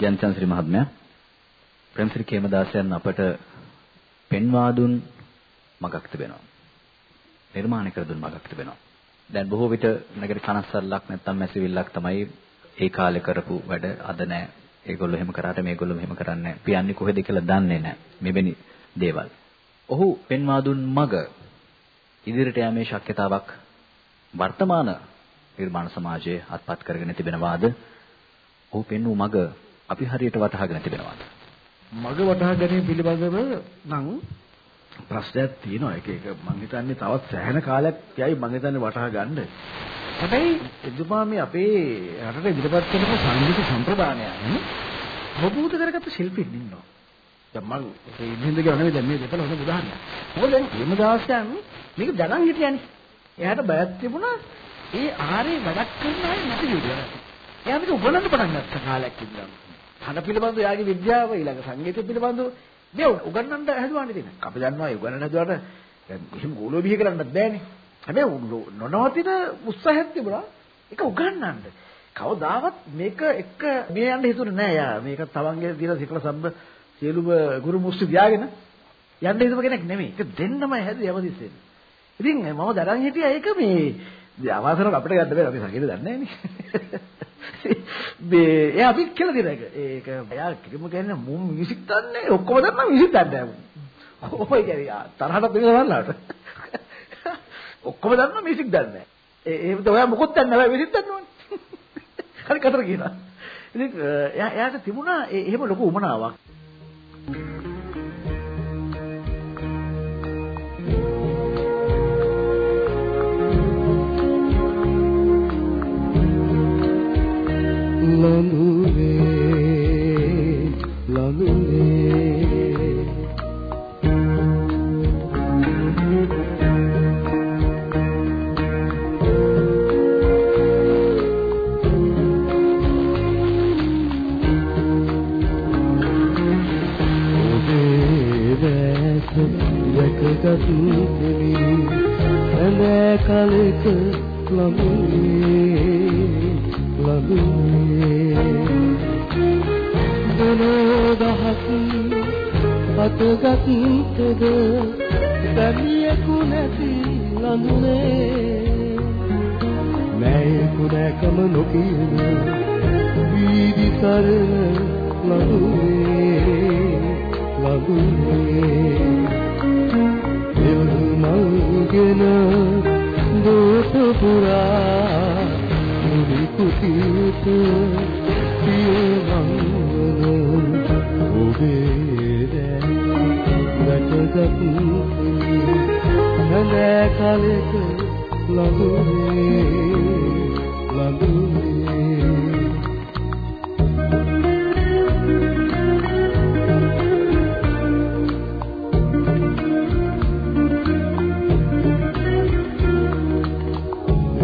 ජයන්තන්සිරි මහත්මයා ප්‍රේමසිරි කේමදාසයන් අපට පෙන්වා දුන් මගක් තිබෙනවා. නිර්මාණය කර දුන් මගක් තිබෙනවා. දැන් බොහෝ විට නගර කනස්සල්ලක් නැත්නම් මැසිවිල්ලක් තමයි ඒ කාලේ කරපු වැඩ අද නැහැ. ඒගොල්ලෝ එහෙම කරාට මේගොල්ලෝ මෙහෙම කරන්නේ නැහැ. පියන්නේ කොහෙද කියලා දන්නේ නැහැ. මෙවැනි දේවල්. ඔහු පෙන්වා දුන් මග ඉදිරියට යෑමේ ශක්‍යතාවක් වර්තමාන නිර්මාණ සමාජයේ අත්පත් කරගෙන තිබෙනවාද? ඔහු පෙන්වූ මග අපි හරියට වටහාගෙන තිබෙනවාද? මග වටහා ගැනීම පිළිබඳව නම් ප්‍රශ්නයක් තියෙනවා. ඒක ඒක මම හිතන්නේ තවත් සෑහෙන කාලයක් යයි මම හිතන්නේ වටහා ගන්න. හැබැයි එදුමා මේ අපේ රටට ඉදිරිපත් කරන සංගීත සම්ප්‍රදායයන් ප්‍රබෝධ කරගත්ත ශිල්පීන් ඉන්නවා. දැන් මම ඒ ඉන්දින්ද කියන නෙමෙයි දැන් මේ දෙකල හොඳ උදාහරණයක්. මොකද දැන් හේමදාසයන් මේක දැනන් හිටියනේ. එයාට බයක් තිබුණා ඒ ආරේ වැඩක් කරන අය නැති විදියට. එයා මේක උගලන්න පටන් ගත්ත කාලයක් ඉඳලා. කන පිළිබඳව යාගේ විද්‍යාව ඊළඟ සංගීතය පිළිබඳව මේ උගන්වන්න හැදුවානේ ඉතින්. අපි දන්නවා ඒ උගන්වන්න හැදුවාට දැන් එහෙම ගෝලෝ බිහි කරන්නත් බෑනේ. හැබැයි නොනවතින උත්සාහයක් තිබුණා ඒක උගන්වන්න. කවදාවත් මේක එක මේ යන්න හිතුනේ නෑ යා. මේක තවන්ගේ දින සිකල සම්බ සියලුම ගුරු මුස්ති තියාගෙන යන්න හිතුව කෙනෙක් නෙමෙයි. ඒක දෙන්නමයි හැදුවේ යමදිස්සෙන්. ඉතින් මම දරන් හිටියා ඒක මේ අවාසනාවක් අපිට ගන්න බෑ අපි සංගීත දන්නේ නෑනේ. මේ එයා අපි කියලා දෙන එක. ඒක එයා කිසිම කියන්නේ මුම් මියුසික් දන්නේ ඔක්කොම දන්නා මියුසික් දන්නේ නැහැ. ඔය කියන්නේ තරහට පිළිගන්නලාට. ඔක්කොම දන්නා මියුසික් දන්නේ නැහැ. ඒ එහෙමද ඔයා මොකොත් දන්නේ නැහැ මියුසික් දන්නවනේ. හරි කතර කියනවා. ඉතින් එයා එයාට තිබුණා එහෙම ලොකු උමනාවක්. ලඳුනේ මෑයෙකු නැකම නොකියන වීදි සරණ ලඳුනේ ලඳුනේ එල්මල්ගෙන දෝත පුරා මුනි කුටියට පියවංගන ඔබේ වැටගත් හඳ කලක ලඟුනේ ලඟුනේ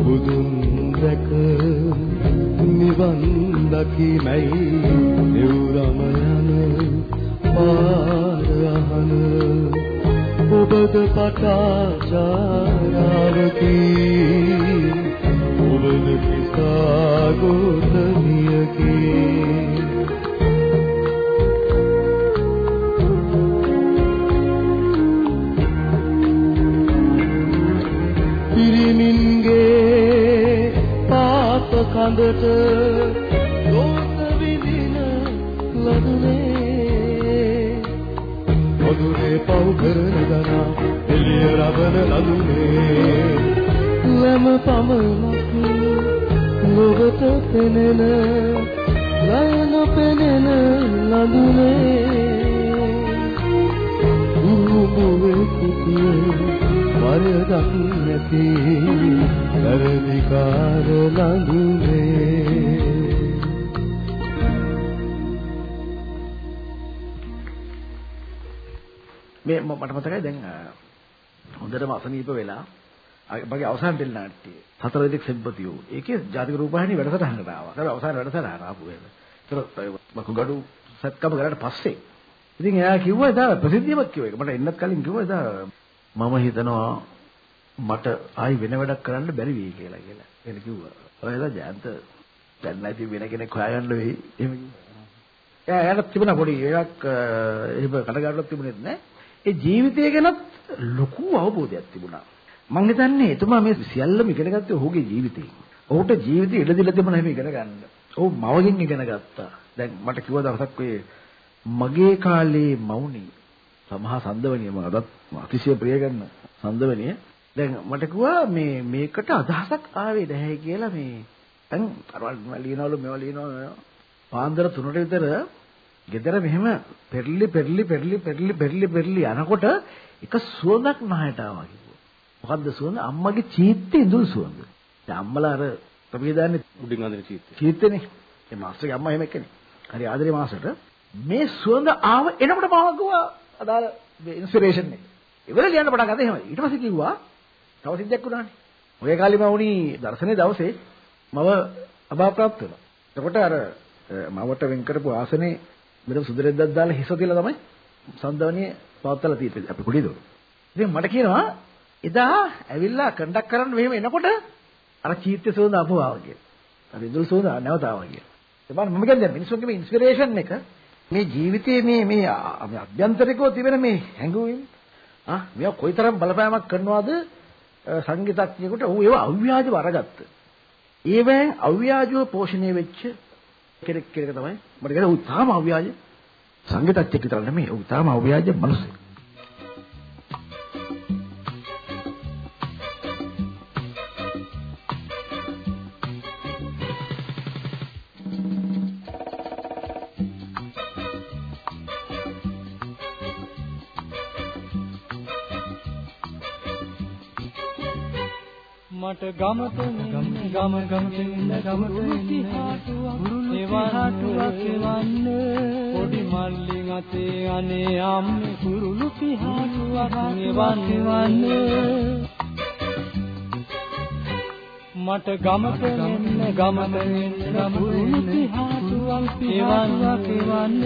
බුදුන් දැක නිවන් දකිමයි बता जा من මගේ අවසාන ටෙලි නාට්‍යය හතර දෙනෙක් සෙබ්බතියෝ ඒකේ ජාතික රූපවාහිනී වැඩසටහනකට ආවා. ඒක අවසාන වැඩසටහන ආපු වෙලාව. ඒතර මකුගඩු සත්කම කරාට පස්සේ ඉතින් එයා කිව්වා එදා ප්‍රසිද්ධියමත් කිව්වා ඒක. මට එන්නත් කලින් කිව්වා එදා මම හිතනවා මට ආයි වෙන වැඩක් කරන්න බැරි වෙයි කියලා කියලා. ඒක කිව්වා. ඔය එදා ජයන්ත දැන් නැති වෙන කෙනෙක් හොයාගන්න වෙයි. එහෙම කිව්වා. එයා එයාට තිබුණා පොඩි එකක් එහෙම කඩගාටුවක් තිබුණෙත් නෑ. ඒ ජීවිතය ගැනත් ලොකු අවබෝධයක් තිබුණා. මං හිතන්නේ එතුමා මේ සියල්ලම ඉගෙන ගත්තේ ඔහුගේ ජීවිතේ. ඔහුට ජීවිතේ ඉඩ දීලා තිබුණා එහෙම ඉගෙන ගන්න. ඔහු මවගෙන් ඉගෙන ගත්තා. දැන් මට කිව්ව දවසක් ඔය මගේ කාලේ මවුනි සමහා සඳවණිය මම අදත් අතිශය ප්‍රිය කරන සඳවණිය. දැන් මට කිව්වා මේ මේකට අදහසක් ආවේ නැහැ කියලා මේ දැන් අරවල් ලියනවලු මේවා ලියනවා පාන්දර 3ට විතර ගෙදර මෙහෙම පෙරලි පෙරලි පෙරලි පෙරලි පෙරලි පෙරලි යනකොට එක සුවඳක් නහයට ආවා කිව්වා. මොකද්ද සුවඳ? අම්මගේ චීත්තේ ඉඳුල් සුවඳ. දැන් අම්මලා අර අපි දාන්නේ උඩින් අඳින චීත්තේ. චීත්තේනේ. ඒ මාස්ටර්ගේ අම්මා එහෙම එක්කනේ. හරි ආදරේ මාස්ටර්ට මේ සුවඳ ආව එනකොට මම කිව්වා අදාළ ඉන්ස්පිරේෂන් එක. ඉවර ලියන්න පටන් ගත්තා එහෙම. ඊට පස්සේ කිව්වා තව සිද්ධියක් වුණානේ. ඔය කාලේ මම වුණි දර්ශනේ දවසේ මම අභාප්‍රාප්ත වෙනවා. එතකොට අර මවට වෙන් කරපු ආසනේ මෙතන සුදුරෙද්දක් දාලා හිස තියලා තමයි සන්දවණිය පවත්තලා තියෙන්නේ අපි කුඩියද. ඉතින් මට කියනවා එදා ඇවිල්ලා කන්ඩක් කරන්න මෙහෙම එනකොට අර චීත්‍ය සෝඳ අපව ආවා කියලා. අර ඉඳුල් සෝඳ නැවත ආවා කියලා. ඒ බලන්න මම කියන්නේ මිනිස්සුන්ගේ මේ ඉන්ස්පිරේෂන් එක මේ ජීවිතයේ මේ මේ අ- මේ අභ්‍යන්තරිකව තිබෙන මේ හැඟුම් ආ මේවා කොයිතරම් බලපෑමක් කරනවද අ, සංගීතඥයෙකුට ඌ ඒවා අව්‍යාජව අරගත්ත. ඒවෙන් අව්‍යාජව පෝෂණය වෙච්ච කෙනෙක් කෙනෙක් තමයි මට කියන්නේ ඌ තාම අව්‍යාජ සංගීතඥයෙක් විතර නෙමෙයි ඌ තාම අව්‍යාජ මිනිස්සෙක්. මට ගමට ගම ගම ගමට ගමට ඉතිහාසුවක් එවන්නුවක් එවන්න පොඩි මල්ලින් අතේ අනේ අම්මේ කුරුළු පිහාසුවක් එවන්න. එවන්න මට ගමට එන්න ගමට එන්න කුරුළු පිහාසුවක් එවන්නුවක් එවන්න.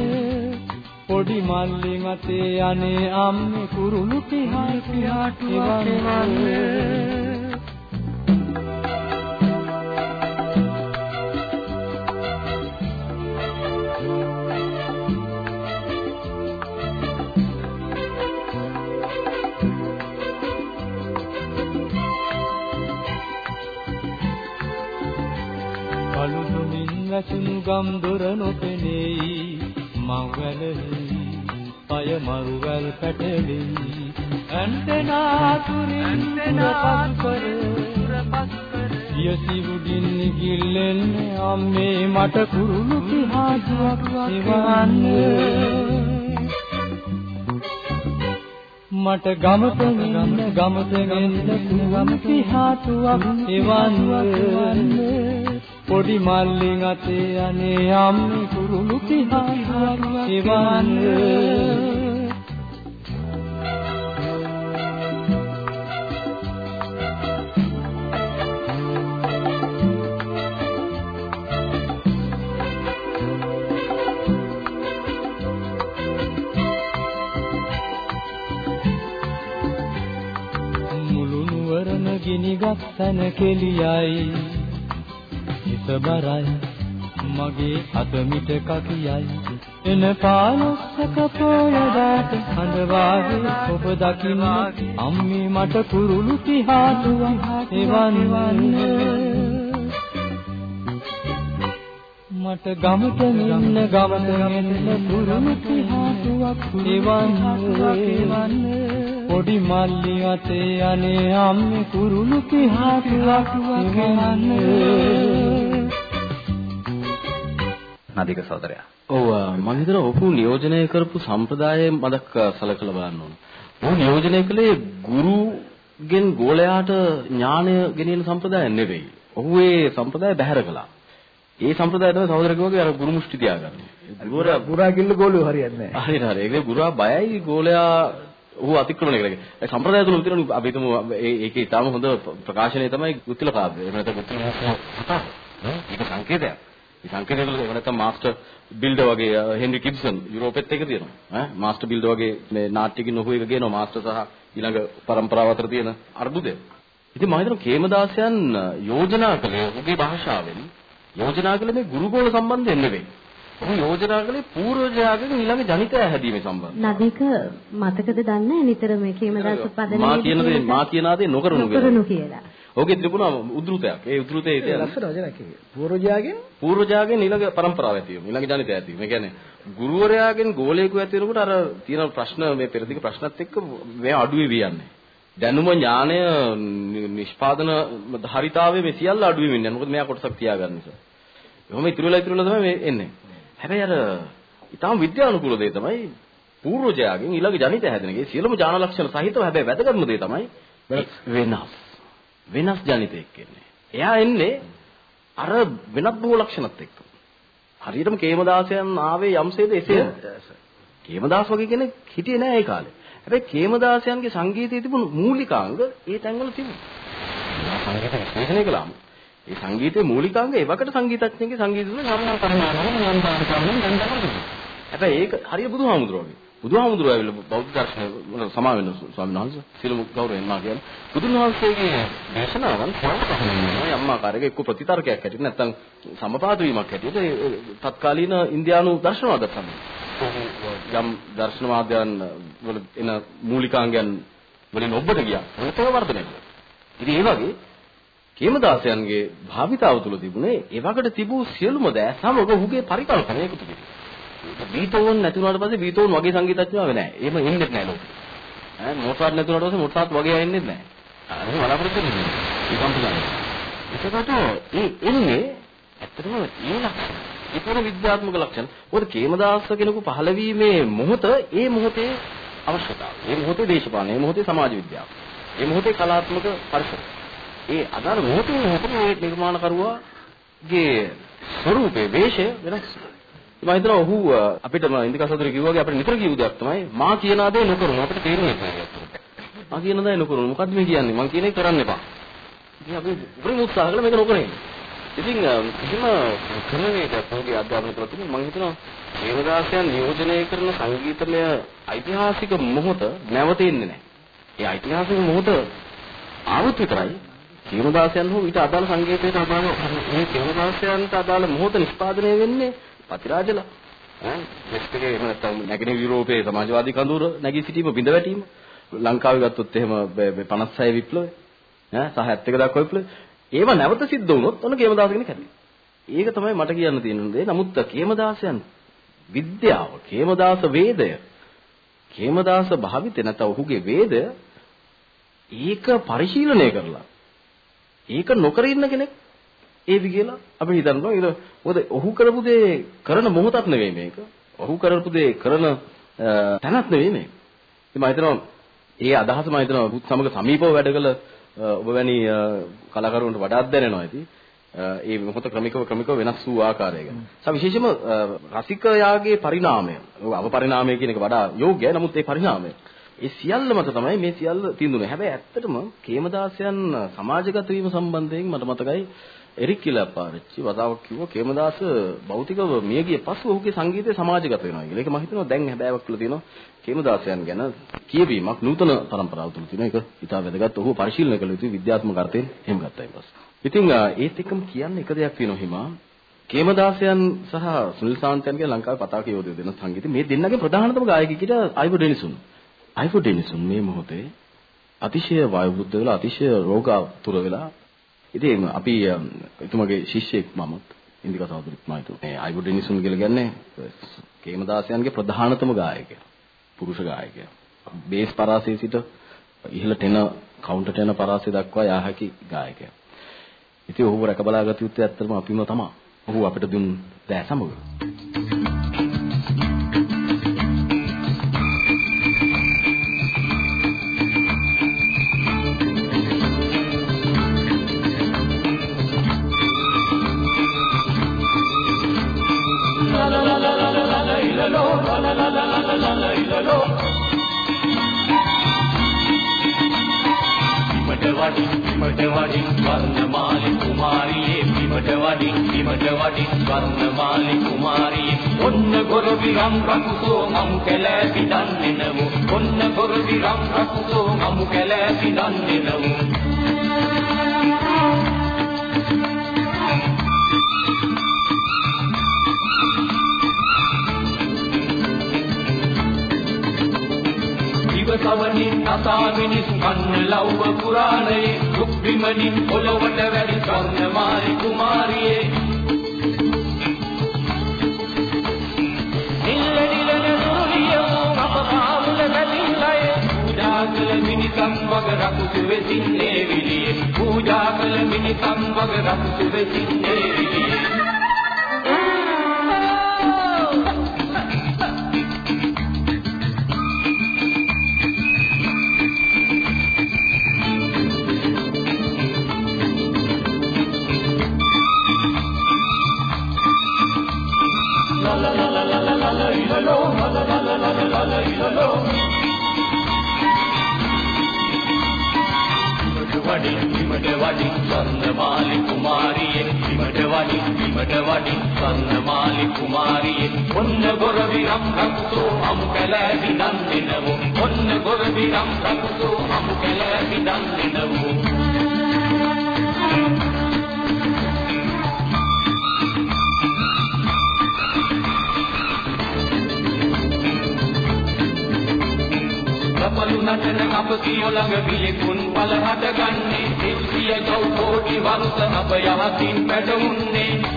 පොඩි මල්ලින් අතේ අනේ අම්මේ කුරුළු පිහාසුවක් එවන්න. කළුදුමින් වැසුණු ගම් දොර නොපෙනෙයි. මවැලෙහි පය මරුවල් පැටලෙයි. ඇන්ටෙනා තුරින් පුරපත් කර යසිවුඩින් ගිල්ලෙන්නේ අම්මේ මට කුරුළු පිහාදුවක් එවන්නේ. මට ගමට ගන්න ගමට ගෙන්න කුරුළු පිහාදුවක් එවන්නේ. පොඩි මල්ලින් අතේ අනේ අම්මේ කුරුළු පිහාදුවක් එවන්නේ මුළු නුවරම ගිනිගත් තැන කෙලියයි. හිත බරයි. මගේ අත මිට කකියයි. එන පාලොස්සක පොයදාට හඳ වාගේ ඔබ දකින්න අම්මේ මට කුරුළු පිහාටුවක් එවන්නේ. මට ගමට මෙන්න ගමට මෙන්න කුරුළු පිහාටුවක් එවන්නේ. පොඩි මල්ලි අතේ අනේ අම්මේ කුරුළු පිහාටුවක් එවන්නේ. නදික සහෝදරයා. ඔව් මම හිතනවා ඔහු නියෝජනය කරපු සම්ප්‍රදායේ මදක් සලකලා බලන්න ඕන. ඔහු නියෝජනය කළේ ගුරුගෙන් ගෝලයාට ඥානය ගෙනියන සම්ප්‍රදායක් නෙවෙයි. ඔහු ඒ සම්ප්‍රදාය බැහැර කළා. ඒ සම්ප්‍රදාය තමයි සහෝදරකෝ වගේ අර ගුරු මුෂ්ටි තියාගන්නේ. ගුරුවරයා පුරා කිල්ල ගෝලියෝ හරියන්නේ නැහැ. හරියට හරි. ඒක ගුරුවා බයයි ගෝලයා ඌ අතික්‍රමණය කරගෙන. ඒ සම්ප්‍රදාය තුල විතරනේ අපි හිතමු ඒකේ ඊටාම හොඳ ප්‍රකාශනය තමයි ගුත්තිල කාව්‍ය. එහෙම නැත්නම් ගුත්තිල කතා. ඒක සංකේතයක්. තුළ එහෙම නැත්නම් මාස්ටර් බිල්ඩර් වගේ හෙන්රි කිබ්සන් යුරෝපෙත් එක තියෙනවා. ඈ මාස්ටර් බිල්ඩර් වගේ මේ නාට්‍යකින් ඔහු එක ගේනවා මාස්ටර් සහ ඊළඟ પરම්පරාව අතර තියෙන අර්බුදය. ඉතින් මම හිතනවා කේමදාසයන් යෝජනා කළේ ඔහුගේ භාෂාවෙන් යෝජනා කළේ මේ ගුරුගෝල සම්බන්ධයෙන් නෙවෙයි. ඔහු යෝජනා කළේ පූර්වජයාගේ ඊළඟ ජනිතය හැදීමේ සම්බන්ධ. නදීක මතකද දන්නේ නිතර මේ කේමදාස පදනමේ මා කියන දේ මා කියන දේ නොකරනු නොකරනු කියලා. ඔහුගේ තිබුණා උද්ෘතයක්. ඒ උද්ෘතයේ තියෙන ලස්සන වචනයක් ඒක. පූර්වජයාගෙන් පූර්වජයාගෙන් ඊළඟ પરම්පරාව ඇති වීම. ඊළඟ ජනිතය ඇති වීම. ඒ කියන්නේ ගුරුවරයාගෙන් ගෝලයෙකු ඇති වෙනකොට අර තියෙන ප්‍රශ්න මේ පෙරදිග ප්‍රශ්නත් එක්ක මේ අඩුවේ වියන්නේ. දැනුම ඥානය නිෂ්පාදන ධාරිතාවයේ මේ සියල්ල අඩුවෙමින් යනවා. මොකද මෙයා කොටසක් තියාගන්න නිසා. එහෙම ඉතුරු වෙලා ඉතුරු වෙලා තමයි මේ එන්නේ. හැබැයි අර ඊටාම විද්‍යානුකූල දේ තමයි පූර්වජයාගෙන් ඊළඟ ජනිත හැදෙන ගේ සියලුම ඥාන ලක්ෂණ සහිතව හැබැයි වැදගත්ම දේ තමයි වෙනස්. වෙනස් ජනිතෙක් එන්නේ. එයා එන්නේ අර වෙනත් බොහෝ ලක්ෂණත් එක්ක. හරියටම කේමදාසයන් ආවේ යම්සේද එසේ. කේමදාස වගේ කෙනෙක් හිටියේ නෑ ඒ කාලේ. හැබැයි කේමදාසයන්ගේ සංගීතයේ තිබුණු මූලිකාංග ඒ තැන්වල තිබුණා. සංගීත විශ්ලේෂණය කළාම ඒ සංගීතයේ මූලිකාංග එවකට සංගීතඥයෙක්ගේ සංගීත තුන සාමාන්‍ය කරනවා නම් යම් පාරකම් හැබැයි ඒක හරිය බුදුහාමුදුරුවෝ බුදුහාමුදුරුවෝ ඇවිල්ලා බෞද්ධ දර්ශන වල සමා වෙන ස්වාමීන් වහන්සේ සියලුම ගෞරවයෙන් මා කියන්නේ බුදුන් වහන්සේගේ දේශනාවන් සාර්ථකව යම් ආකාරයක එක්ක ප්‍රතිතර්කයක් හැටියට නැත්නම් සමපාත වීමක් හැටියට තත්කාලීන ඉන්දියානු දර්ශනවාද තමයි යම් දර්ශන මාධ්‍යයන් වල එන මූලිකාංගයන් වලින් ඔබට ගියා ඒක වර්ධනය කළා. ඉතින් ඒ වගේ කේමදාසයන්ගේ භාවිතාව තුළ තිබුණේ ඒ වගේට තිබූ සියලුම දෑ සමග ඔහුගේ පරිකල්පනය එකතු කිරීම. බීතෝන් නැති වුණාට පස්සේ බීතෝන් වගේ සංගීතඥයෝ වෙන්නේ නැහැ. එහෙම ඉන්නෙත් නැහැ ලෝකෙ. ඈ මොසාට් නැති වුණාට පස්සේ මොසාට් වගේ ඉන්නෙත් නැහැ. අර බලාපොරොත්තු වෙන්නේ. ඒ කම්පියුටර්. ඒකට ඒ එන්නේ ඇත්තටම ඒ ලක්ෂණ. ඒකන විද්‍යාත්මක ලක්ෂණ. මොකද කේමදාස කෙනෙකු පහළ වීමේ මොහොත ඒ මොහොතේ අවශ්‍යතාව. ඒ මොහොතේ දේශපාලන, ඒ මොහොතේ සමාජ විද්‍යාව. ඒ මොහොතේ කලාත්මක පරිසර. ඒ අදාළ මොහොතේ මොහොතේ නිර්මාණකරුවාගේ ස්වරූපේ වේශය වෙනස්. මම හිතනවා ඔහු අපිට ඉන්දිකසතුරු කිව්වා වගේ අපිට නිතර කියු දෙයක් තමයි මා කියන දේ නොකරමු අපිට තේරෙන්නේ නැහැ මා කියන දේ නොකරමු මොකද්ද මේ කියන්නේ? මං කියන එක කරන්න එපා. ඉතින් අපි උපරිම උත්සාහ කළා මේක නොකරේ. ඉතින් කිසිම ක්‍රමයකට පොඩි අධ්‍යාපන ප්‍රතිම මම හිතනවා දේවදාසයන් නියෝජනය කරන සංගීතමය ඓතිහාසික මොහොත නැවතෙන්නේ නැහැ. ඒ ඓතිහාසික මොහොත ආවොත් විතරයි දේවදාසයන් හෝ ඊට අදාළ සංගීතයට අදාළ මේ දේවදාසයන්ට අදාළ මොහොත නිෂ්පාදනය වෙන්නේ පතිරාජලා ඈ වෙස්ට් එකේ එහෙම නැත්නම් නැගෙනහිර යුරෝපයේ සමාජවාදී කඳවුර නැගී සිටීම බිඳ වැටීම ලංකාවේ ගත්තොත් එහෙම 56 විප්ලවය ඈ සහ 71 දක්වා විප්ලවය ඒව නැවත සිද්ධ වුණොත් ඔන්න කේමදාස කෙනෙක් හැදෙනවා. ඒක තමයි මට කියන්න තියෙන දේ. නමුත් කේමදාසයන් විද්‍යාව, කේමදාස වේදය, කේමදාස භාවිතය නැත්නම් ඔහුගේ වේදය ඒක පරිශීලනය කරලා ඒක නොකර ඉන්න කෙනෙක් ඒවි කියලා අපි හිතනවා. ඒක මොකද ඔහු කරපු දේ කරන මොහොතක් නෙවෙයි මේක. ඔහු කරපු දේ කරන තැනක් නෙවෙයි මේක. ඉතින් මම හිතනවා ඒ අදහස මම හිතනවා පුත් සමග සමීපව වැඩ කළ ඔබ වැනි කලාකරුවන්ට වඩාත් දැනෙනවා ඇති. ඒ මොහොත ක්‍රමිකව ක්‍රමිකව වෙනස් වූ ආකාරය ගැන. සා විශේෂම රසිකයාගේ පරිණාමය. අවපරිණාමය කියන එක වඩා යෝග්‍යයි. නමුත් ඒ පරිණාමය ඒ සියල්ල මත තමයි මේ සියල්ල තින්දුනේ. හැබැයි ඇත්තටම කේමදාසයන් සමාජගත වීම සම්බන්ධයෙන් මට මතකයි එරික් කියලා පාරච්චි වතාවක් කිව්වා කේමදාස භෞතිකව මියගිය පසු ඔහුගේ සංගීතය සමාජගත වෙනවා කියලා. ඒක මම හිතනවා දැන් හැබෑවක් කියලා තියෙනවා කේමදාසයන් ගැන කියවීමක් නූතන પરම්පරාව තුළ තියෙන එක ඉතා වැදගත්. ඔහු පරිශීලනය කළ යුතු විද්‍යාත්මක අර්ථයෙන් එහෙම ගත්තා ඊපස්සේ. ඉතින් ඒත් එක්කම කියන්න එක දෙයක් තියෙනවා හිමා. කේමදාසයන් සහ සුනිල් සාන්තයන් කියන ලංකාවේ පතාක යෝධය දෙන සංගීතය මේ දෙන්නගේ ප්‍රධානතම ගායකයෙකුට අයිවෝ ඩෙනිසුන්. අයිවෝ ඩෙනිසුන් මේ මොහොතේ අතිශය වායුබුද්ධ වෙලා අතිශය රෝගාතුර වෙලා ඉතින් අපි එතුමගේ ශිෂ්‍යෙක් මමත් ඉන්දික සහෝදරෙක් මම හිතුවා. මේ අයිවෝ ඩෙනිසුන් කියලා කියන්නේ කේමදාසයන්ගේ ප්‍රධානතම ගායකයා. පුරුෂ ගායකයා. බේස් පරාසයේ සිට ඉහළ ටෙන කවුන්ටර් ටෙන පරාසය දක්වා යා හැකි ගායකයා. ඉතින් ඔහුව රැක බලාගත යුත්තේ ඇත්තටම අපිම තමයි. ඔහු අපිට දුන් දෑ සමග. වඩින් බිමට වඩින් වර්ණමාලි කුමාරියේ බිමට වඩින් බිමට වඩින් වර්ණමාලි කුමාරියේ. ඔන්න ගොරවිරම් රකුසෝ මමු කැලෑපි දන්නේ නමු ඔන්න ගොරවිරම් රකුසෝ මමු කැලෑපි දන්නේ නමු සවනින් අසා මිනිස් කන්න ලව්ව පුරාණයේ දුක් විමනින් පොළොවට වැඩි ස්වර්ණමාලි කුමාරියේ. පූජා කළ මිනිසම් වග රකුසු වෙසින්නේ විලියේ. පූජා කළ මිනිසම් වග රකුසු වෙසින්නේ විලියේ. බිමට වඩින් ස්වර්ණමාලි කුමාරියේ? ඔන්න ගොරවිරම් රක්තෝ අමු කැලෑවි දන්නෙනවෝ ඔන්න ගොරවිරම් රක්තෝ අමු කැලෑවි දන්නෙනවෝ කපලු නටන අප කියෝ ළඟ පිළිකුන් පල හටගන්නේ සිව්සිය ගෞ කෝටි වරුස අප යහතින් පැටවුන්නේ.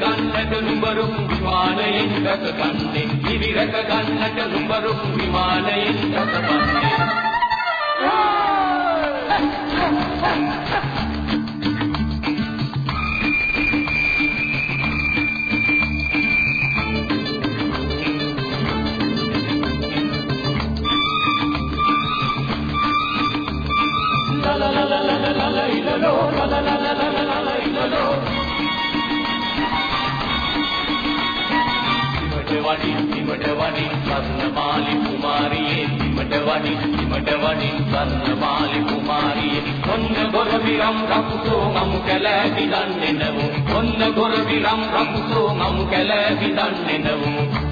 ගන්නට නුඹරු විමානයෙන් රැකගන්නේ. ඉවිරක ගන්නට නුඹරු විමානයෙන් රැකගන්නේ. වඩින් බිමට වඩින් ස්වර්ණමාලි කුමාරියේ. බිමට වඩින් බිමට වඩින් ස්වර්ණමාලි කුමාරියේ. ඔන්න ගොරවිරම් රකුසෝ මමු කැලෑ විදන්නේ නමු ඔන්න ගොරවිරම් රකුසෝ මමු කැලෑ විදන්නේ නමු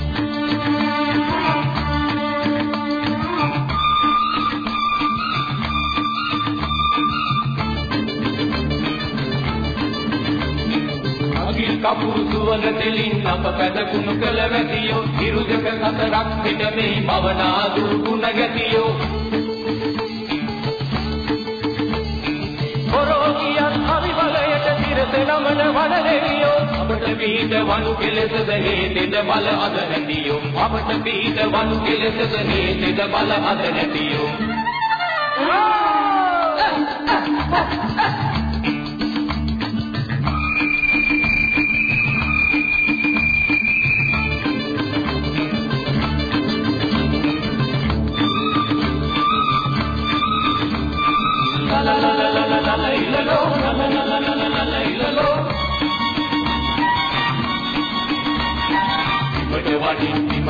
කපුරු සුවඳ දෙලින් අප පැදකුණු කළ වැතියෝ ඉරුදක සතරක් පිට මේ භවනා දුරුුණ ගැතියෝ. පොරෝගියන් හරිවලයට තිරස නමන වනලෙවියෝ අපට පීඩ වනු කෙලෙසද හේතෙද බල අද නැතියෝ. අපට පීඩ වනු කෙලෙසද හේතෙද බල අද නැතියෝ. වඩින්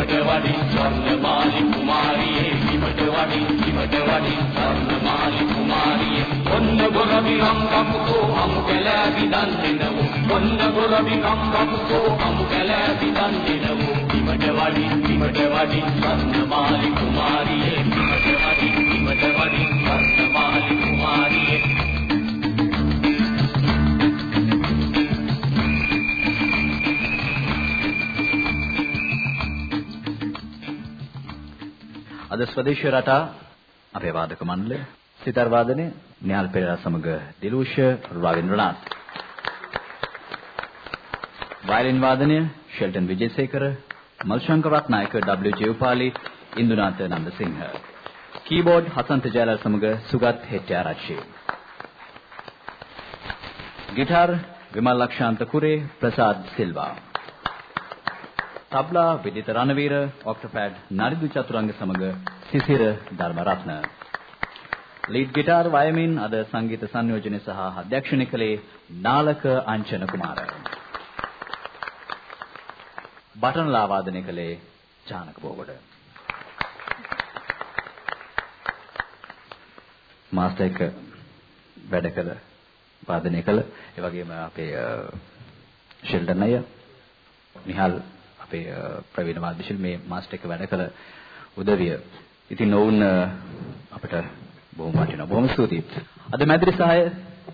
බිමට වඩින් ස්වර්ණමාලි කුමාරියේ බිමට වඩින් බිමට වඩින් ස්වර්ණමාලි කුමාරියේ. ඔන්න ගොරබිරම් කපුකෝ අමු කැලෑවි දන්නෙනවෝ ඔන්න ගොරබිරම් කපුකෝ අමු කැලෑවි දන්නෙනවෝ බිමට වඩින් බිමට වඩින් ස්වර්ණමාලි කුමාරියේ බිමට වඩින් බිමට වඩින් ස්වර්ණමාලි අද ස්වදේශීය රටා අපේ වාදක මණ්ඩලය සිතාර් වාදනය න්‍යාල් පෙරේරා සමග දිලුෂ රවීන්ද්‍රනාත් වයලින් වාදනය ෂෙල්ටන් විජේසේකර මල්ශංක රත්නායක W.J. උපාලි ඉන්දුනාත නන්දසිංහ. කීබෝඩ් හසන්ත ජයලල් සමග සුගත් හෙට්ටිආරච්චි ගිටාර් විමල් ලක්ෂාන්ත කුරේ ප්‍රසාද් සිල්වා. තබ්ලා විදිත රණවීර ඔක්ටෝපැඩ් නරිදු චතුරංග සමග සිසිර ධර්මරත්න ලීඩ් ගිටාර් වයමින් අද සංගීත සංයෝජනය සහ අධ්‍යක්ෂණය කළේ නාලක අංචන කුමාර බටන්ලා වාදනය කළේ චානක බෝගොඩ. මාස්ටර් එක වැඩ කළ වාදනය කළ ඒ වගේම අපේ ෂෙල්ටන් අය නිහල් අපේ ප්‍රවීණ වාද්‍ය ශිල්පී මේ මාස්ටර් එක වැඩ කළ උදවිය. ඉතින් ඔවුන් අපිට බොහොම වටිනවා. බොහොම ස්තුතියි. අද මැදිරි සහාය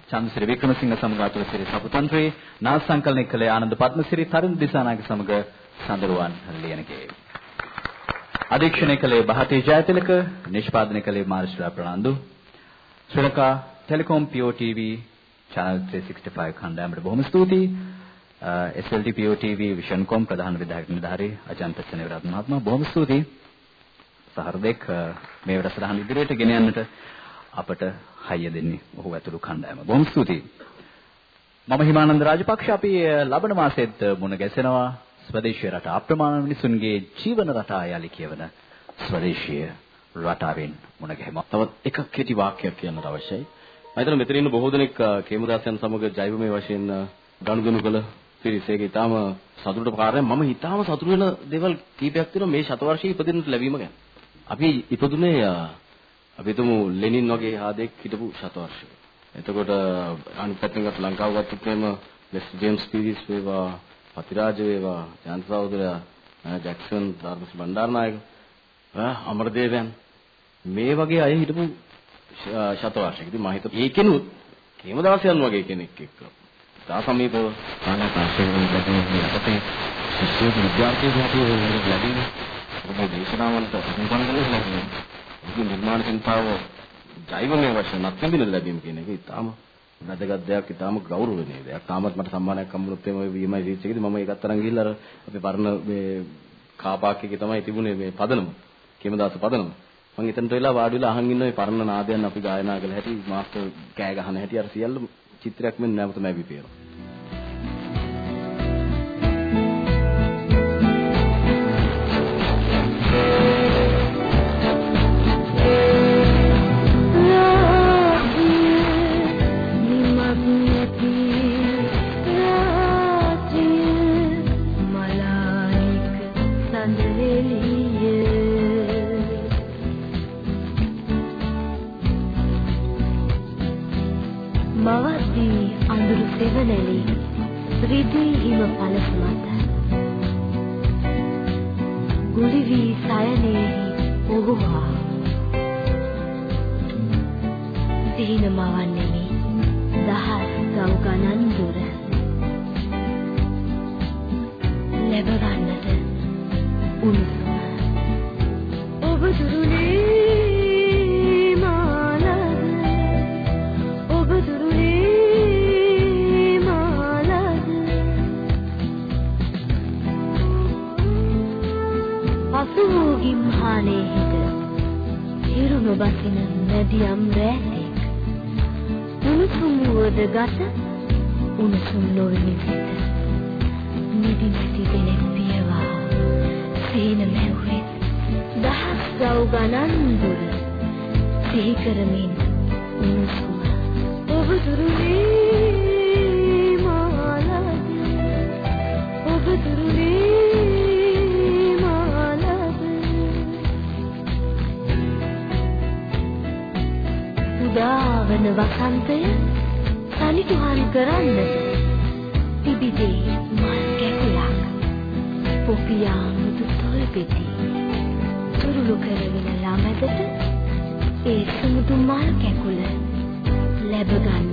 චන්ද්‍රසිරි වික්‍රමසිංහ සමග අතුලසිරි සපුතන්ත්‍රේ නාද සංකලනය කළේ ආනන්ද පද්මසිරි තරුණ දිසානායක සමග සඳරුවන් ලියනගේ. අධීක්ෂණය කළේ බහතේ ජයතිලක, නිෂ්පාදනය කළේ Marshala Fernando. Sri Lanka telecom POTV channel 365 කණ්ඩායමට බොහොම ස්තුතියි. SLT POTV විෂන්කොම් ප්‍රධාන විධායක නිලධාරී අජන්ත චනවිරත්න මහත්මයා බොහොම ස්තුතියි. සහෘදෙක් uh, මේ වැඩසටහන ඉදිරියට ගෙන යන්නට අපට හයිය දෙන්නේ ඔහු ඇතුළු කණ්ඩායම. බොහොම ස්තුතියි. මම හිමානන්ද රාජපක්ෂ අපි uh, ලබන මාසෙත් uh, මුණ ගැසෙනවා ස්වදේශීය රට අප්‍රමාණ මිනිසුන්ගේ ජීවන රටා යලි කියවන ස්වදේශීය රටාවෙන් මුණ ගැහෙමු. තවත් එකක් කෙටි වාක්‍යයක් කියන්නට අවශ්‍යයි. මම හිතනවා මෙතන ඉන්න බොහෝ දෙනෙක් කේමදාසයන් සමග ජෛවමය වශයෙන් ගනුදෙනු කළ පිරිස ඒක ඊටාම සතුටට කාරණා මම ඊටාම සතුට වෙන දේවල් කීපයක් තියෙනවා මේ ශතවර්ෂයේ ඉපදෙන්නට ලැබීම ගැන. අපි ඉපදුනේ අපි තුමු ලෙනින් වගේ ආදෙක් හිටපු ශතවර්ෂය. එතකොට අනිත් පැත්තෙන් ගත්ත ලංකාව ගත්තොත් එහෙම ලෙස් ජේම්ස් පීරිස් වේවා, පතිරාජ වේවා, ජාන්ත සහෝදරයා, ජැක්සන්, ධර්මස් බණ්ඩාරනායක, අමරදේවයන් මේ වගේ අය හිටපු ශතවර්ෂයක. ඉතින් මම හිතුවා ඒකෙනුත් කේමදාසයන් වගේ කෙනෙක් එක්ක තා සමීපව කාලය පාසලෙන් දැනෙන්නේ අපේ ශිෂ්‍ය විද්‍යාර්ථී හැටියට ලැබෙන්නේ ඔබේ දේශනාවලට අනුගමනය ලැබෙන්නේ. ඔබේ නිර්මාණ චින්තාව ජෛවමය වශයෙන් අත්විඳින ලැබීම කියන එක ඉතාම වැදගත් දෙයක් ඉතාම ගෞරවණීය දෙයක්. තාමත් මට සම්මානයක් හම්බුනොත් එමේ වීමයි රීච් එකේදී මම ඒකත් අරන් ගිහිල්ලා අර අපේ පරණ මේ කාපාක් එකේ තමයි තිබුණේ මේ පදනම. කේමදාස පදනම. මම එතනට වෙලා වාඩි වෙලා අහන් ඉන්න ওই පරණ නාදයන් අපි ගායනා කළ හැටි මාස්ටර් කෑ ගහන හැටි අර සියල්ල චිත්‍රයක් මෙන්න නැවත මැවි පේනවා. ලැබවන්නට උණුසුම ඔබ දුරුලේ මාලද ඔබ දුරුලේ මාලද අසුහුගින් හානේ හිත හිරු නොබසින නැදියම් රැහෙක් උණුසුම වද ගත පිටි. තුරුළු කරගෙන ළමදට ඒ සුමුදු මල් කැකුල ලැබ ගන්න.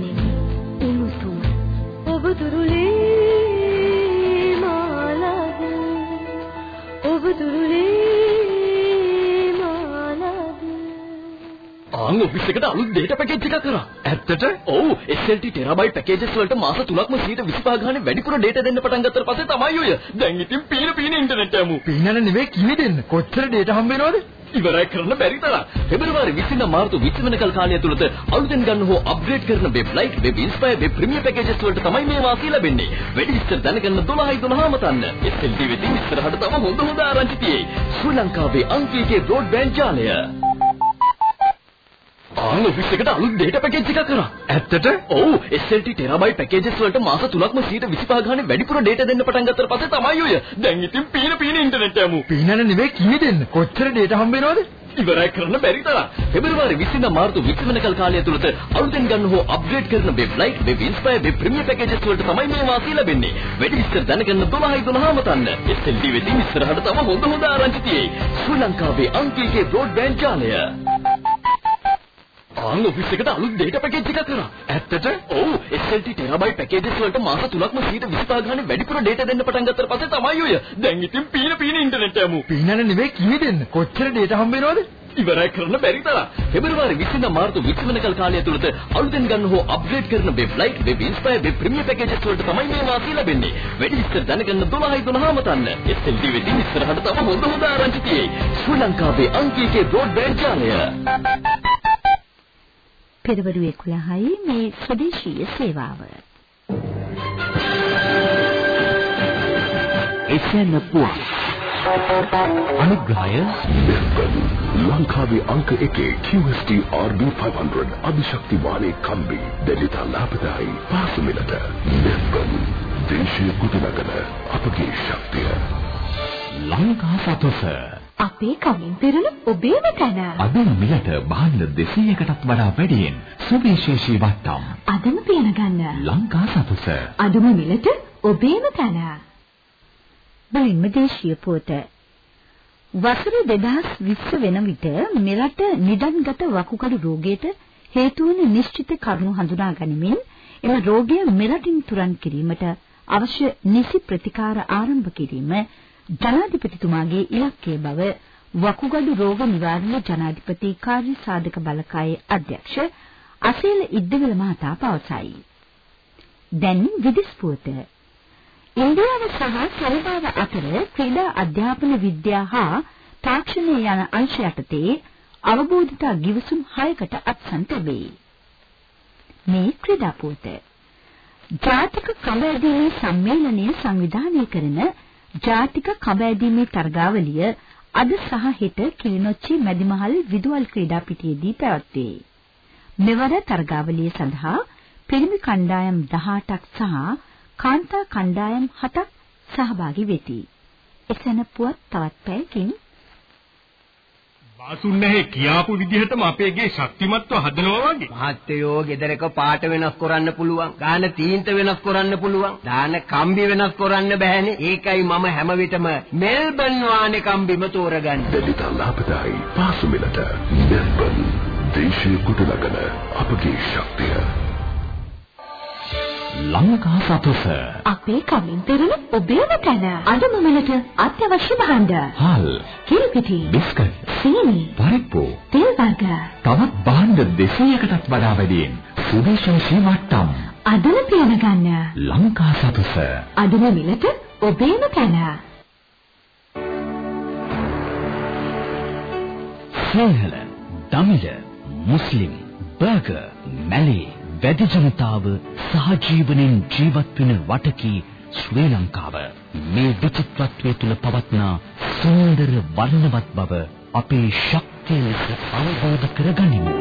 අලුත් data package එකක් කරා. ඇත්තට? ඔව් SLT terabyte packages වලට මාස 3ක්ම 125 ගානේ වැඩිපුර data දෙන්න පටන් ගත්තට පස්සේ තමයි ඔය. දැන් ඉතින් පීන පීන ඉන්ටර්නෙට් යමු. පීනන නෙවෙයි කිවි දෙන්න. කොච්චර data හම්බ වෙනවද? ඉවරයි කරන්න බැරි තරම්. පෙබරවාරි 20 ඉඳන් මාර්තු 20 වෙනකල් කාලය තුලත අලුතෙන් ගන්න හෝ අප්ග්‍රේඩ් කරන web lite, web inspire, web premier packages වලට තමයි මේ වාසිය ලැබෙන්නේ. වැඩි විස්තර දැනගන්න 12යි 12ම තන්න. SLT වෙතින් ඉස්සරහට තව හොඳ හොඳ ආරංචි තියෙයි. ශ්‍රී ලංකාවේ අංකීකේ බ්‍රෝඩ්බෑන්ඩ් ජාලය. ඔෆිස් එකට අලුත් data package එකක් කරා. ඇත්තට? ඔව් SLT terabyte packages වලට මාස 3ක්ම 125 ගානේ වැඩිපුර data දෙන්න පටන් ගත්තට පස්සේ තමයි ඔය. දැන් ඉතින් පීන පීන ඉන්ටර්නෙට් යමු. පීනන නෙවෙයි කී දෙන්න. කොච්චර data හම්බ වෙනවද? ඉවරයි කරන්න බැරි තරම්. පෙබරවාරි 20 ඉඳන් මාර්තු 20 වෙනිකල් කාලය තුලත අලුතෙන් ගන්න හෝ අප්ග්‍රේඩ් කරන web lite, web inspire, web premier packages වලට තමයි මේ වාසිය ලැබෙන්නේ. වැඩි විස්තර දැනගන්න 12යි 12ම තන්න. SLT වෙතින් ඉස්සරහට තම හොඳ හොඳ ආරංචි තියෙයි. ශ්‍රී ලංකාවේ අංකීකේ බ්‍රෝඩ්බෑන්ඩ් ජාලය. ආන් ඔෆිස් එකට අලුත් data package එකක් කරා. ඇත්තට? ඔව් SLT terabyte packages වලට මාස 3ක්ම 125 ගානේ වැඩිපුර data දෙන්න පටන් ගත්තට පස්සේ තමයි ඔය. දැන් ඉතින් පීන පීන ඉන්ටර්නෙට් යමු. පීනන නෙවෙයි කී දෙන්න. කොච්චර data හම්බ වෙනවද? ඉවරයි කරන්න බැරි තරම්. පෙබරවාරි 20 ඉඳන් මාර්තු 20 වෙනිකල් කාලය තුලත අලුතෙන් ගන්න හෝ අප්ග්‍රේඩ් කරන web lite, web inspire, web premier packages වලට තමයි මේ වාසිය ලැබෙන්නේ. වැඩි විස්තර දැනගන්න 12යි 12ම තන්න. SLT වෙතින් ඉස්සරහට තම හොඳ හොඳ ආරංචි තියෙයි. ශ්‍රී ලංකාවේ අංකීකේ බ්‍රෝඩ්බෑන්ඩ් ජාලය. පෙරවරු 11යි මේ ස්වදේශීය සේවාව. එසෙන් පුවත්. අනුග්‍රහය ලංකාවේ අංක එකේ QST RB500 අධිශක්ති වාහනේ කම්බි දෙලිතා ලාභදායි පාසු මිලට මෙල්බන් දේශීය කුටනගන අපගේ ශක්තිය ලංකා සතොස අපේ කමින් පෙරළ ඔබේම තැන. අද මිලට භාණ්ඩ 200කටත් වඩා වැඩියෙන් සුවිශේෂී වට්ටම් අදම පියන ගන්න. ලංකා සතොස අදම මිලට ඔබේම තැන. බලින්ම දේශීය පුවත. වසර 2020 වෙන විට මෙරට නිදන්ගත වකුගඩු රෝගයට හේතු වන නිශ්චිත කරුණු හඳුනා ගනිමින් එම රෝගය මෙරටින් තුරන් කිරීමට අවශ්‍ය නිසි ප්‍රතිකාර ආරම්භ කිරීම ජනාධිපතිතුමාගේ ඉලක්කය බව වකුගඩු රෝග නිවාරණ ජනාධිපති කාර්ය සාධක බලකායේ අධ්‍යක්ෂ අසීල ඉද්දවිල මහතා පවසයි. දැන් විදිස් පුවත. ඉන්දියාව සහ සරිබාව අතර ක්‍රීඩා අධ්‍යාපන විද්‍යා හා තාක්ෂණය යන අංශ යටතේ අවබෝධතා ගිවිසුම් 6කට අත්සන් තිබේ. මේ ක්‍රීඩා පුවත. ජාතික කඹැදීමේ සම්මේලනය සංවිධානය කරන ජාතික කඹැදීමේ තරගාවලිය අද සහ හෙට කිලිනොච්චි මැදිමහල් විදුවල් ක්‍රීඩා පිටියේදී පැවැත්වේ. මෙවර තරගාවලිය සඳහා පිරිමි කණ්ඩායම් 18ක් සහ කාන්තා කණ්ඩායම් 7ක් සහභාගී වෙති. එසැන පුවත් තවත් පැයකින් වාසුන් නැහැ කියාපු විදිහටම අපේ ගේ ශක්තිමත්ව හදනවා වගේ. මහත්තයෝ ගෙදරක පාට වෙනස් කරන්න පුළුවන්. ගාන තීන්ත වෙනස් කරන්න පුළුවන්. දාන කම්බි වෙනස් කරන්න බෑනේ. ඒකයි මම හැම විටම මෙල්බන් වානේ කම්බිම තෝරගන්නේ. දෙලිතා ලාභදායි පාසු මිලට මෙල්බන් දේශීය කුටනගන අපගේ ශක්තිය ලංකා සතොස අපේ කමින් පෙරළ ඔබේම තැන. අදම මිලට අත්‍යවශ්‍ය භාණ්ඩ. හාල් කිරිපිටි. බිස්කට් සීනි. පරිප්පු තෙල් වර්ග. තවත් භාණ්ඩ 200කටත් වඩා වැඩියෙන් සුවිශේෂී වට්ටම් අදම පියන ගන්න. ලංකා සතොස අදම මිලට ඔබේම තැන. සිංහල දමිළ මුස්ලිම් බර්ගර් මැලේ වැඩි ජනතාව සහජීවනෙන් ජීවත් වෙන වටකී ශ්‍රී ලංකාව මේ විචිත්‍රත්වයේ තුල පවත්නා සුන්දර වර්ණවත් බව අපේ ශක්තිය ලෙස අවබෝධ කරගනිමු.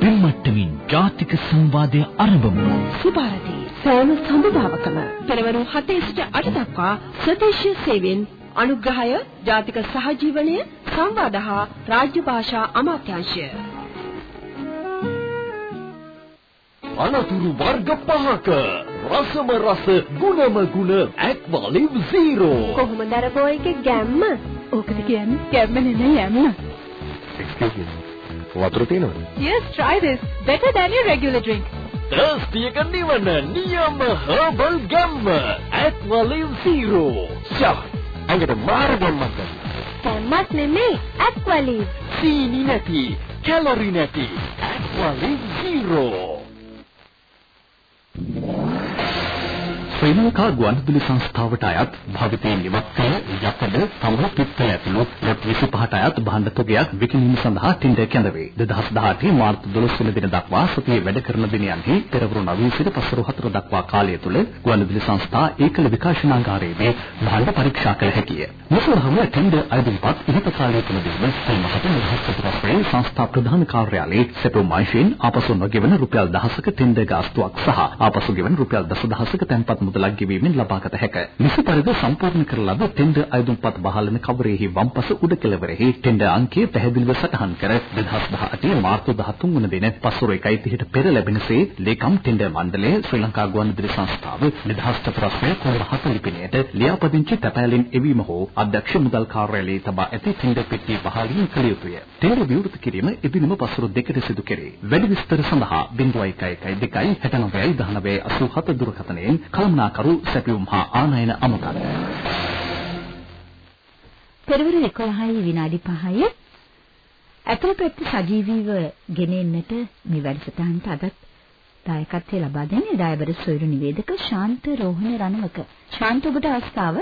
බිම්මට්ටමින් ජාතික සංවාදය ආරම්භමු. සුභාරති සෑම සම්බදාවකම පෙරවරු 7 සිට 8 දක්වා ස්වදේශීය සේවෙන් අනුග්‍රහය ජාතික සහජීවනය සංවාද හා රාජ්‍ය භාෂා අමාත්‍යාංශය අනතුරු වර්ග පහක. රසම රස ගුණම ගුණ ඇක්වලිව් සීරෝ කොහොමද අර බෝයිගේ ගැම්ම? ඕකද කියන්නේ? ගැම්ම නෙමෙයි යන්න. වතුර තියෙනවද? Yes try this. Better than your regular drink. දස්තියක නිවන නියම හර්බල් ගැම්ම ඇක්වලිව් සීරෝ ෂා අංගට මාර ගම්මක් ගන්න. ගැම්මක් නෙමෙයි ඇක්වලිව්. සීනි නැති කැලරි නැති ඇක්වලිව් සීරෝ ශ්‍රී ලංකා ගුවන්විදුලි සංස්ථාවට අයත් භාවිතයෙන් ඉවත් කළ යකඩ, තඹ, පිත්තල ඇතුළු ලොට් 25ට අයත් භාණ්ඩ තොගයක් විකිණීම සඳහා ටෙන්ඩර් කැඳවේ. 2018 මාර්තු 12 වෙනි දින දක්වා සතියේ වැඩ කරන දිනයන්හි පෙරවරු 9 සිට පසළොව 4 දක්වා කාලය තුල ගුවන්විදුලි සංස්ථා ඒකල විකාශනාගාරයේදී භාණ්ඩ පරීක්ෂා කළ හැකිය. මෙසේම ටෙන්ඩර් අයදුම්පත් ඉහත කාලය තුලදීම සල්මහත නිදහස් චතුරස්‍රයේ සංස්ථා ප්‍රධාන කාර්යාලයේ සැපුම් මාංශයෙන් ආපසු නොගෙවන රුපියල් 10ක ටෙන්ඩර් ගාස්තුවක් සහ ආපසු ගෙවන රුපියල් දසදහසක තැන්පත් මුදලක් ගෙවීමෙන් ලබාගත හැක. නිසි පරිදි සම්පූර්ණ කර ලද ටෙන්ඩර් අයදුම්පත් බහලන කවරෙහි වම්පස උඩ කෙළවරෙහි ටෙන්ඩර් අංකය පැහැදිලිව සටහන් කර 2018 මාර්තු 13 වන දින පස්වරු 1:30ට පෙර ලැබෙනසේ ලේකම් ටෙන්ඩර් මණ්ඩලය ශ්‍රී ලංකා ගුවන්විදුලි සංස්ථාව නිදහස් චතුරස්‍රය කොළඹ හත ලිපිනයට ලියාපදිංචි තැපෑලෙන් එවීම හෝ අධ්‍යක්ෂ මුදල් කාර්යාලයේ තබා ඇති ටෙන්ඩර් පෙට්ටිය පහළින් කළ යුතුය. ටෙන්ඩර් විවෘත කිරීම එදිනම පසුරු දෙකට සිදු කෙරේ. වැඩි විස්තර සඳහා 0112 69 19 87 දුරකථනයෙන් කළමනාකරු සැපියුම් හා ආනයන අමතන. පෙරවරු 11යි විනාඩි 5යි ඇතුළු පැත්ත සජීවීව ගෙනෙන්නට මේ වැඩසටහනට අදත් දායකත්වය ලබා දෙන්නේ දායබර සොයුරු නිවේදක ශාන්ත රෝහණ රණවක. ශාන්ත ඔබට අවස්ථාව